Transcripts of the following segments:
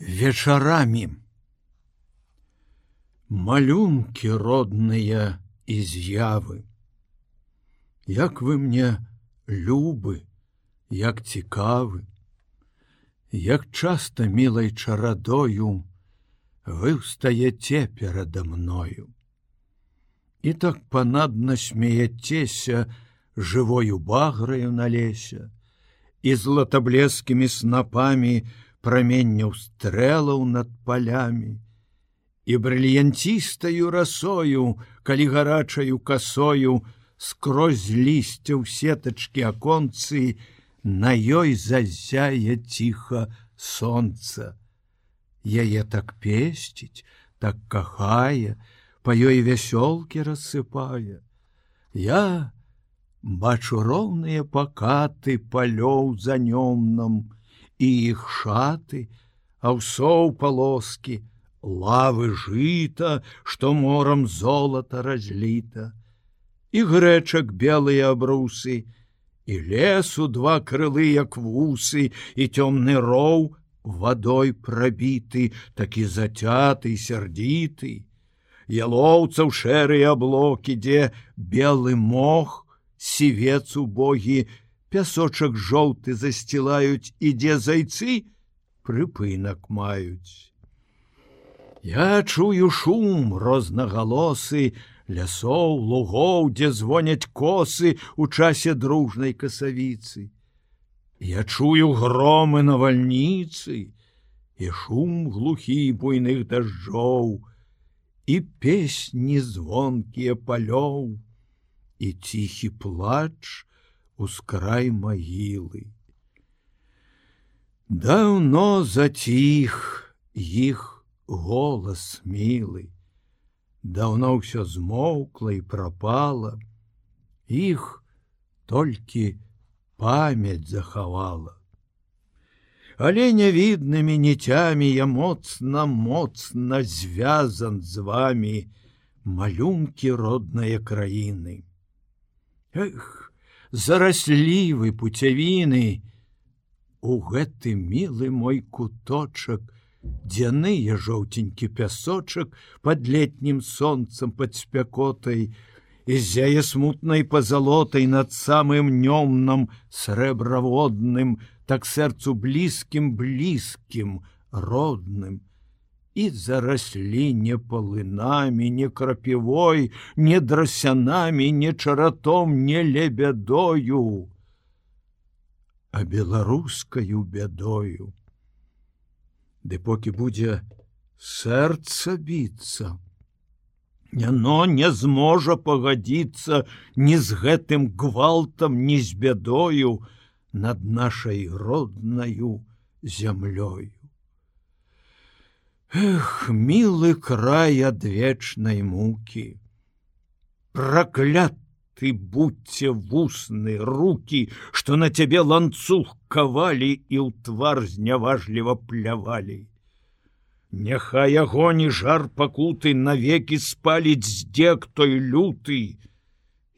вечарамі. Малюнкі родныя і з'явы. Як вы мне любы, як цікавы, Як часта мілай чарадою вы ўстаяце перада мною. І так панадна смеяцеся жывою баграю на лесе, і златаблескімі снапамі, праменняў стрэлаў над палямі і брыльянцістаю расою, калі гарачаю касою скрозь лісця ў сетачкі аконцы на ёй зазяе ціха сонца. Яе так песціць так кахае па ёй вясёлкі рассыпае. Я бачу роўныя пакаты палёў за нёмном и і іх шаты, аўсоў палоскі, лавы жыта, што морам золата разліта, і грэчак белыя абрусы, і лесу два крылы як вусы і цёмны роў вадой прабіты, такі зацяты сярдзіты. Ялоўцаў шэрыя аблокі, дзе белы мох, сівец у богі, пясочак жоўты засцілаюць, ідзе зайцы, прыпынак маюць. Я чую шум рознагалосы, лясоў, лугоў, дзе звоняць косы у часе дружнай касавіцы. Я чую громы навальніцы і шум глухі буйных дажджоў, і песні звонкія палёў, і ціхі плач, ускрай магілы. Даўно заціх іх голас мілы, Даўно ўсё змоўкла і прапала, х толькі памяць захавала. Але нявіднымі ніцямі я моцна моцна звязан з вами малюнкі роднае краіны. Эх, зараслівы пуцявіны. У гэты мілы мой куточак, дзяныя жоўценькі пясочак под летнім сонцам под спякотай, зяе смутнай пазалотай над самым нёмным срэбраводным, так сэрцу блізкім блізкім родным, і зараслі не палынамі, не крапівой, не драсянамі, не чаратом, не лебядою, а беларускаю бядою. Ды покі будзе сэрца біцца, Яно не зможа пагадзіцца ні з гэтым гвалтам, ні з бядою над нашай роднаю зямлёю. Эх, милы край адвечнай муки! Проклят ты будьце вусны руки, что на цябе ланцуг кавалі і ў твар зняважліва плявалі. Няхай агоні жар пакуты навеки спаліць здзек той люты,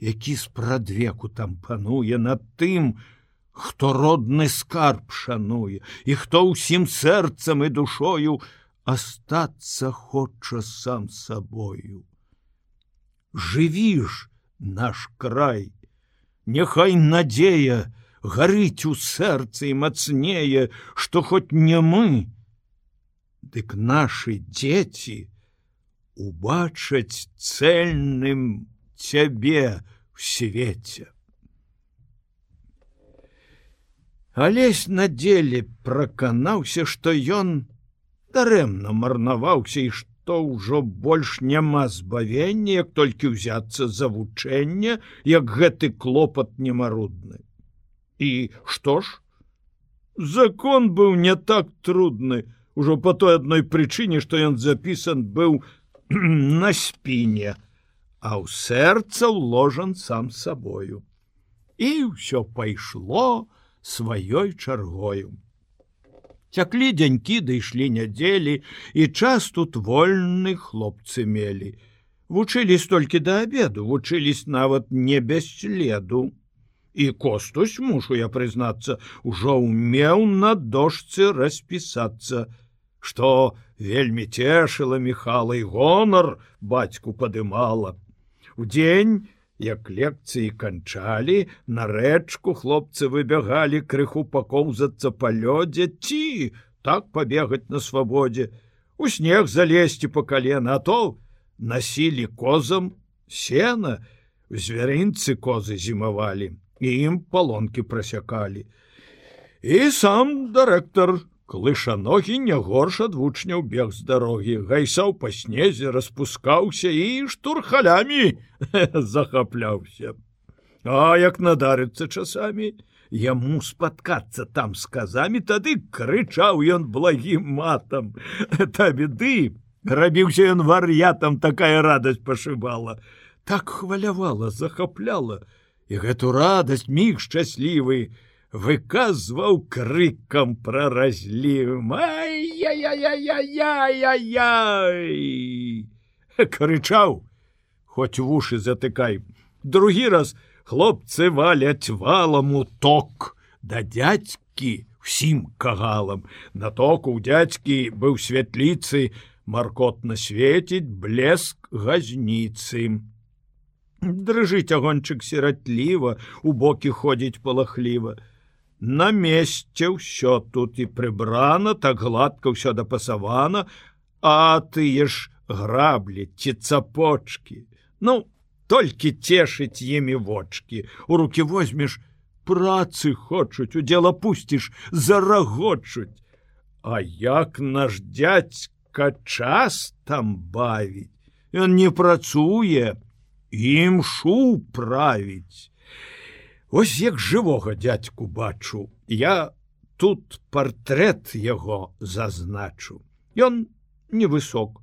які спрадвеку там пануе над тым, хто родны скарб шануе і хто ўсім сэрцам і душою, остаться хоча сам собою. Жыві ж наш край, Няхай надзея гарыць у сэрцы і мацнее, што хоць не мы, Дык наши дзеці убачаць цельным цябе в свеце. Алесь на деле праканаўся, што ён дарэмна марнаваўся і што ўжо больш няма збавення, як толькі ўзяцца за вучэнне, як гэты клопат немарудны. І што ж? Закон быў не так трудны, ужо по той адной прычыне, што ён запісан быў на спіне, а ў сэрца ўложан сам сабою. І ўсё пайшло сваёй чаргою цяклі дзянькі дайшлі нядзелі і час тут вольны хлопцы мелі. Вучылись толькі да обеду вучылись нават не без следу. І костусь мушу я прызнацца ужо ўмеў на дошцы распісацца. Што вельмі цешыла михала і гонар бацьку падымала. Удзень, як лекцыі канчалі, на рэчку хлопцы выбягалі крыху пакоўзацца па лёдзе ці так пабегаць на свабодзе, у снег залезці по калена, а то насілі козам сена, звярынцы козы зімавалі і ім палонкі прасякалі. І сам дырэктар клышаногі не горш ад вучняў бег з дарогі, гайсаў па снезе, распускаўся і штурхалямі захапляўся. А як надарыцца часамі, яму спаткацца там з казамі, тады крычаў ён благім матам. Та беды, рабіўся ён вар'ятам, такая радасць пашыбала. Так хвалявала, захапляла, і гэту радасць міг шчаслівы, выказваў крыкам пра разлівым крычаў хоць вушы затыкай! Другі раз хлопцы валяць валам у ток. Да дядзькі всім кагалам. На току у дядзькі быў святліцы маркотна свеціць блеск газніцы дрыжыць агончык сіратліва у бокі ходзіць палахліва на месце ўсё. Тут і прыбрана так гладка ўсё дапасавана а тые ж граблі ці цапочки ну толькі цешыць імі вочки у руки возьмеш працы хочуць удзел пусціш зарагочуць. А як наш дядька час там бавіць? Ён не працуе ім шу правіць Ось як жывога дядьку бачу, я тут партрэт яго зазначу. Ён невысок,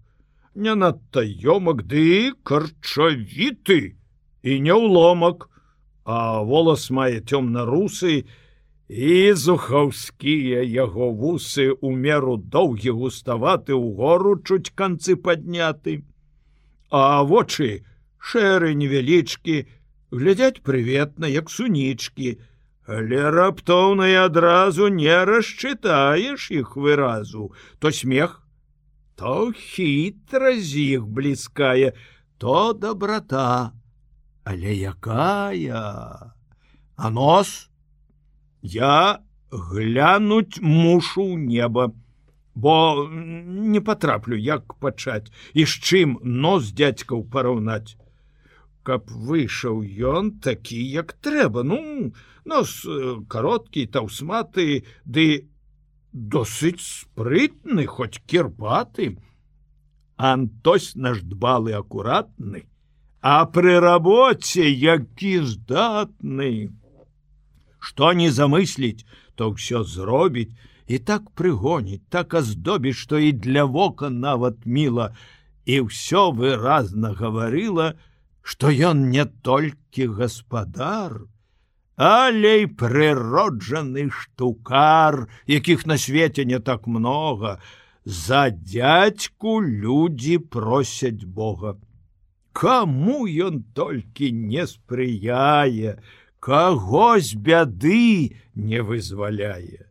не надта ёмак ды карчавіты і не ўломак, а волас мае цёмна-русы і зухаўскія яго вусы у меру доўгі густаваты ў гору чуць канцы падняты. А вочы шэры невялічкі, глядяць прыветна як сунічкі. Але раптоўна і адразу не расчытаеш іх выразу. То смех то хітра з іх блізкая то доброта але якая? А нос? Я глянуть мушу неба. Бо не патраплю як пачаць і з чым нос дядзькаў параўнаць каб выйшаў ён такі як трэба. Ну нос э, кароткі таўсматы ды досыць спрытны хоць кірпаты. Антось наш дбалы акуратны а пры рабоце які здатны. Што не замысліць то ўсё зробіць і так прыгоніць так аздобіць што і для вока нават міла і ўсё выразна гаварыла что што ён не толькі гаспадар, але і прыроджаны штукар, якіх на свеце не так много, за дядьку людзі просяць Бога. Каму ён толькі не спрыяе, каго з бяды не вызваляе.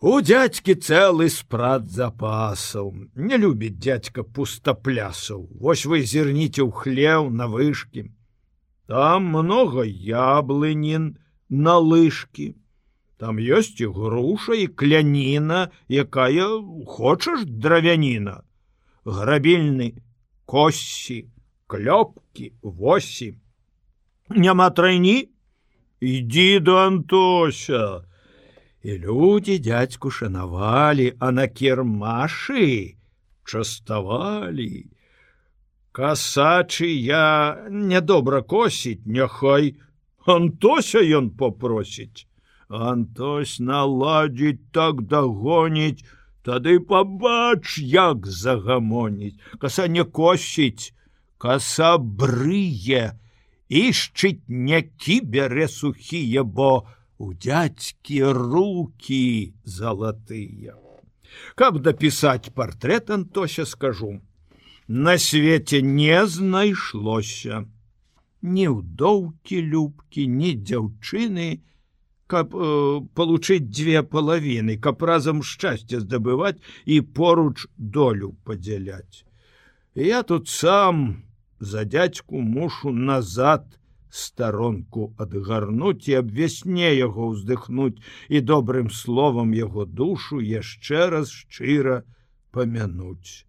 У дядькі цэлы спрат запасаў. Не любіць дядька пустаплясаў. Вось вы зірніце ў хлеў на вышкі. Там много яблынін на лыжкі. Там ёсць і груша і кляніна, якая хочаш дравяніна. Грабільны, косі, клёпкі, восі. Няма трайні, ідзі до Антося, і людзі дядзьку шанавалі, а на кірмашы частавалі. Касачы я нядобра косіць, няхай Антося ён попросіць. Антось наладзіць так дагоніць, Тады пабач, як загамоніць, Каса не косіць, каса брые, ішчыць някі бярэ сухія, бо, у дядькі руки залатыя. Каб дапісаць партрэт Антося скажу, На свеце не знайшлося. Ні ўдоўкі любкі, ні дзяўчыны, каб э, получыць дзве палавіны, каб разам шчасце здабываць і поруч долю падзяляць. Я тут сам за дядьку мушу назад старонку адгарнуць і абвясне яго ўздыхнуць і добрым словам яго душу яшчэ раз шчыра памянуць.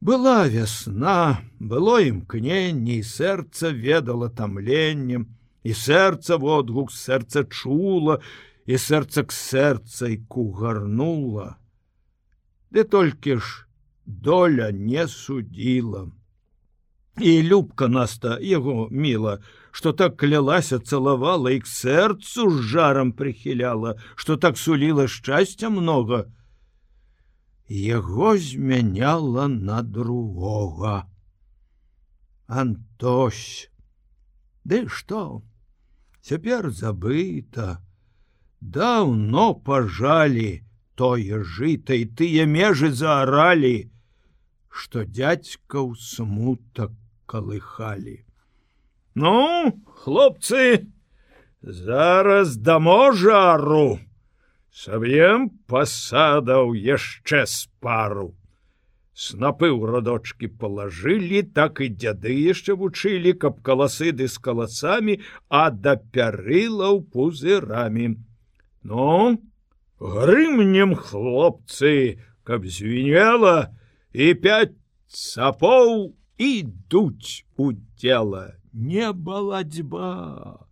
Была вясна, было імкненне і сэрца ведала тамленнем, і сэрца водгук сэрца чула, і сэрца к сэрцай кугарнула. Ды толькі ж доля не судзіла. І любка наста яго міла, што так клялася цалавала і к сэрцу з жарам прыхіляла, што так суліла шчасця многа, яго змяняла на другога. Антось, Ды што? Цяпер забыта, даўно пажалі тое жыта і тыя межы зааралі, што дядзькаў смутак калыхалі. Ну, хлопцы, зараз дамо жару, Саб'ем пасадаў яшчэ з пару. Снапы ў радочки палажылі, так і дзяды яшчэ вучылі, каб каласыды з каласамі, а да пярылаў пузырамі. Ну, грымнем хлопцы, каб звенела і пять сапоў ідуць у цела, не баладзьба,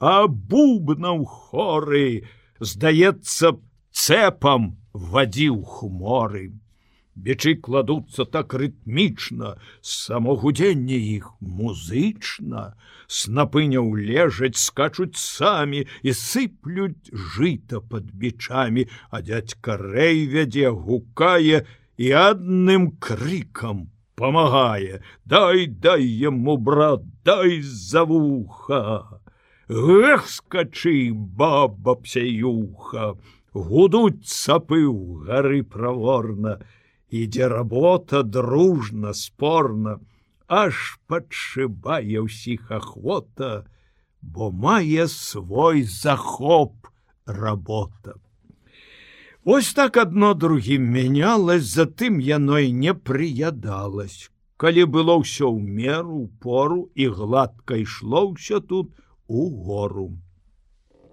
А бубнаў хоры, здаецца цэпам вадзіў хморы. Бечы кладуцца так рытмічна, самогудзенне іх музычна, снапыняў лежаць, скачуць самі і сыплюць жыта под бичамі, а дядька рэй вядзе гукае і адным крыкам помагае: Дай дай яму брат, дай за вуха. Эх, скачы, баба псяюха, гудуць сапы ў гары праворна, ідзе работа дружна, спорна, аж падшыбае ўсіх ахвота, бо мае свой захоп работа. Вось так адно другім мянялось, затым яно і не прыядалось. Калі было ўсё ў меру, пору і гладка ішло ўсё тут, у гору.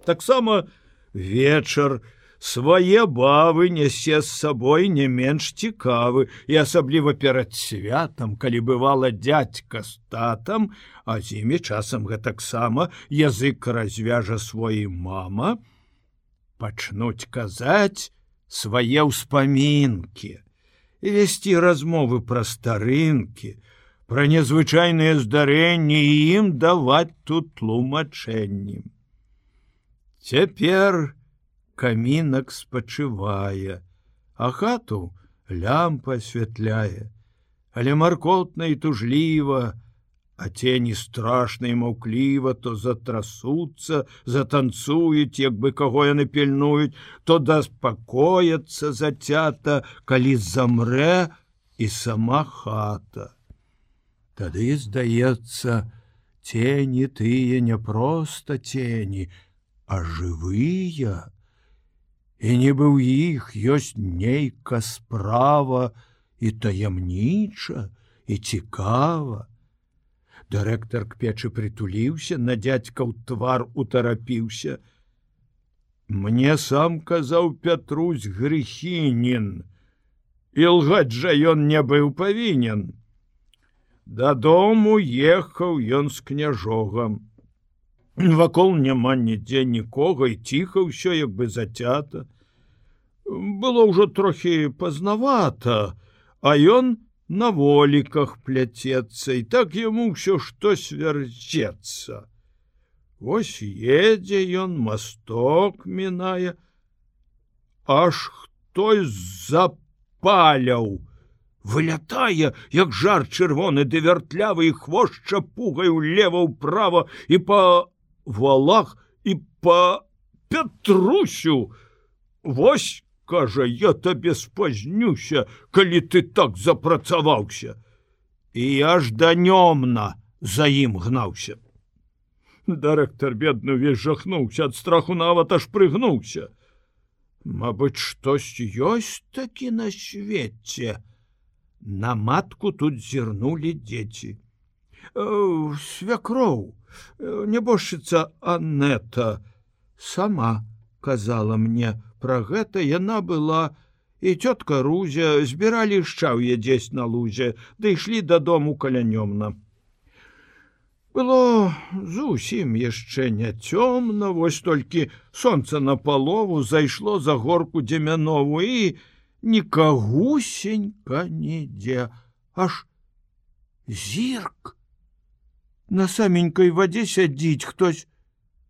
Таксама вечар свае бавы нясе з сабой не менш цікавы і асабліва перад святам, калі бывала дядька з татам, а з імі часам гэтаксама язык развяжа свой мама, пачнуць казаць свае ўспамінкі весці размовы пра старынкі, пра незвычайныя здарэнні і ім даваць тут тлумачэнні. Цяпер камінак спачывае, а хату лямпа асвятляе, але маркотна і тужліва, а тені страшна і маўкліва, то затрасуцца, затанцуюць, як бы каго яны пільнуюць, то даспакояцца зацята, калі замрэ і сама хата. Тады здаецца, тені тыя не проста тені, а жывыя. І нібы ў іх ёсць нейка справа і таямніча і цікава. Дырэктар к печы прытуліўся, на дядзька ў твар утарапіўся. Мне сам казаў Пятрусь грыхінін. І лгаць жа ён не быў павінен. Дадому ехаў ён з княжогам. Вакол няма нідзе нікога і ціха ўсё як бы зацята. Было ўжо трохі пазнавата, а ён на воліках пляцецца і так яму ўсё штось вярцецца. Вось едзе ён масток мінае, аж хтось запаляў, вылятае як жар чырвоны ды вяртлявы і хвошча пугай улева ўправа і па валах і па петрусю Вось кажа я табе спазнюся калі ты так запрацаваўся і аж данёмна за ім гнаўся Дырэктар бедны увесь жахнуўся ад страху нават аж прыгнуўся. Мабыць, штось ёсць такі на свеце. На матку тут зірнулі дзеці. «Э, свякроў, небожчыца Аннета сама казала мне пра гэта яна была і цётка Рузя збіралі шчаўе дзесь на лузе, ды ішлі дадому калянёмна. Было зусім яшчэ не цёмна, вось толькі сонца на палову зайшло за горку дземянову і нікагусенька нідзе, аж зірк. На саменькой вадзе сядзіць хтось,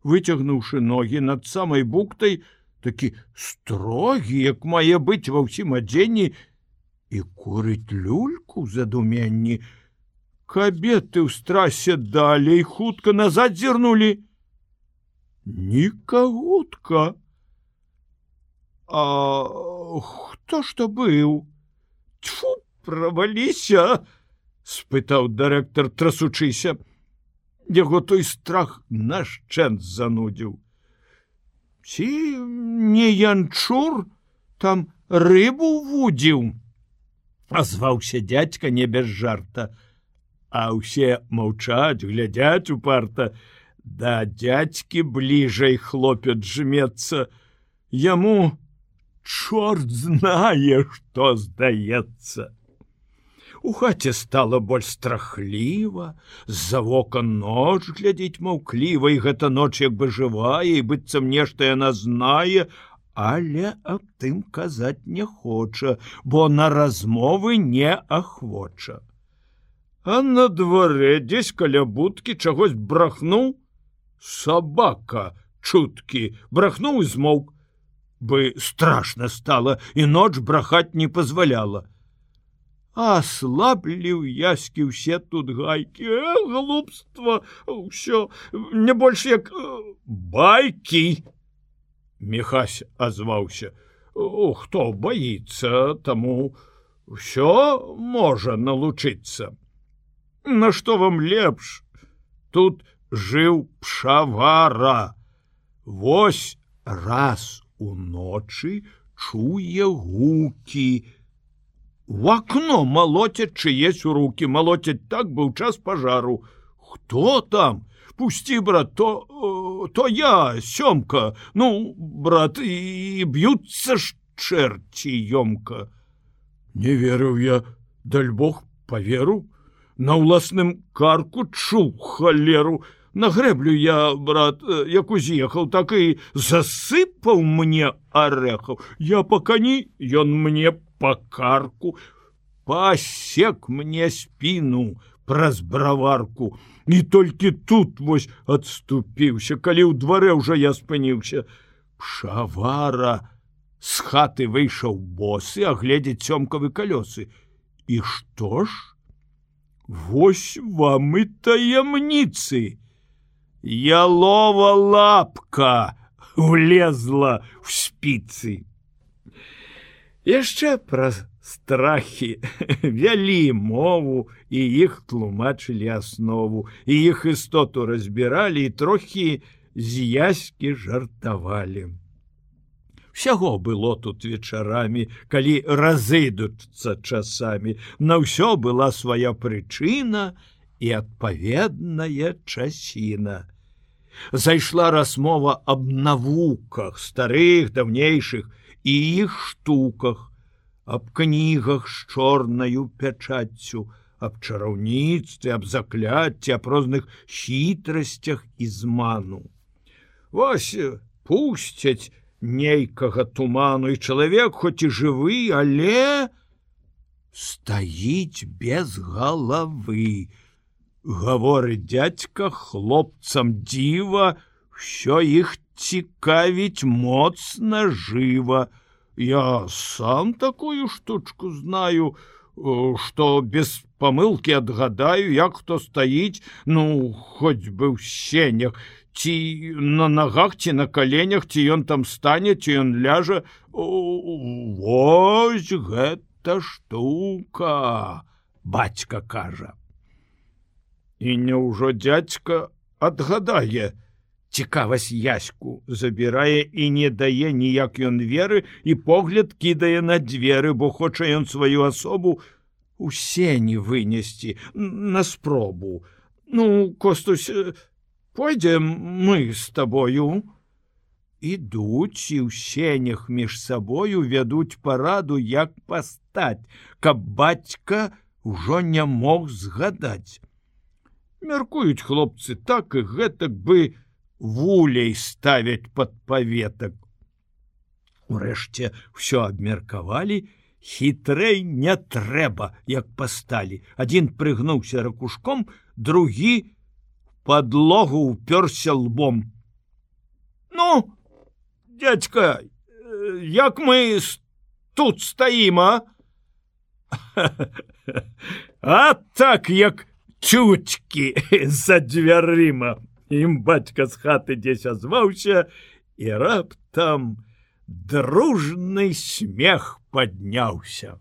выцягнуўшы ногі над самай буктай, такі строгі, як мае быць ва ўсім адзенні і курыць люльку задуменні, кабеты ў страсе далей хутка назад зірнули никогутка а хто что быў? Тьфу проваліся спытаў дырэктар трасучыся. Яго той страх нашчэнт занудзіў ці не янчур там рыбу вудзіў? Азваўся дядька не без жарта. А ўсе маўчаць глядяць упарта. Да дядзькі бліжэй хлопец жмецца. Яму чорт знае што здаецца у хаце стала больш страхліва з-за вока ноч глядзець маўкліва і гэта ноч як бы жывая і быццам нешта яна знае але аб тым казаць не хоча бо на размовы не ахвоча. А на дварэ дзесь каля будкі чагось брахнуў сабака чуткі брахнуў і змоўк. Бы страшно стала і ноч брахаць не позваляла аслаблі ў яскі ўсе тут гайкі э, глупства ўсё не больш як э, байкі мехась азваўся хто боится таму ўсё можа налучыцца На што вам лепш? Тут жыў пшавара. Вось раз уночы чуе гукі. В окно малоцяць чыесь у руки, малоцяць так быў час пажару. Хто там? Пусці, брат, то, то я сёмка, Ну, брат, і б'юцца ж чэрці ёмка. Не верыў я, даль Бог поверу, на ўласным карку чуў халеру на грэблю я брат э, як уз'ехаў так і засыпаў мне арэхаў я па кані ён мне па карку пасек мне спіну праз браварку не толькі тут вось адступіўся калі ў дварэ ўжо я спыніўся шавара з хаты выйшаў босы агледзець цёмкавы калёсы і што ж Вось вам і таямніцы. Ялова лапка улезла в спіцы. Яшчэ праз страхі. Вялі мову і іх тлумачылі аснову, і іх істоту разбіралі і трохі з'язкі жартавалі. Сяго было тут вечарамі калі разыдуцца часамі. На ўсё была свая прычына і адпаведная часіна. Зайшла размова аб навуках старых даўнейшых і іх штуках аб кнігах з чорнаю пячаццю аб чараўніцтве аб закляцці аб розных хітрасцях і зману Вось пусцяць нейкага туману і чалавек хоць і жывы, але стаіць без галавы. Гаворы дядька хлопцам дзіва, що іх цікавіць моцна жыва. Я сам такую штучку знаю, что без памылки адгадаю, як хто стаіць, ну хоць бы ў сенях, ці на нагах ці на каленях ці ён там стане ці ён ляжа Вось гэта штука бацька кажа. І няўжо дядзька адгадае цікавасць яську забірае і не дае ніяк ён веры і погляд кідае на дзверы бо хоча ён сваю асобу усе не вынесці на спробу. Ну костусь пойдзем мы з табою? Ідуць і ў сенях між сабою вядуць параду як пастаць каб бацька ўжо не мог згадаць. Мяркуюць хлопцы так і гэтак бы вулей ставяць под паветак Урэшце ўсё абмеркавалі хітрэй не трэба як пасталі. Адзін прыгнуўся ракушком другі подлогу ўпёрся лбом. Ну дядька як мы тут стаім а? А так як чуткі за дзвярыма ім бацька з хаты дзесь азваўся і раптам дружны смех падняўся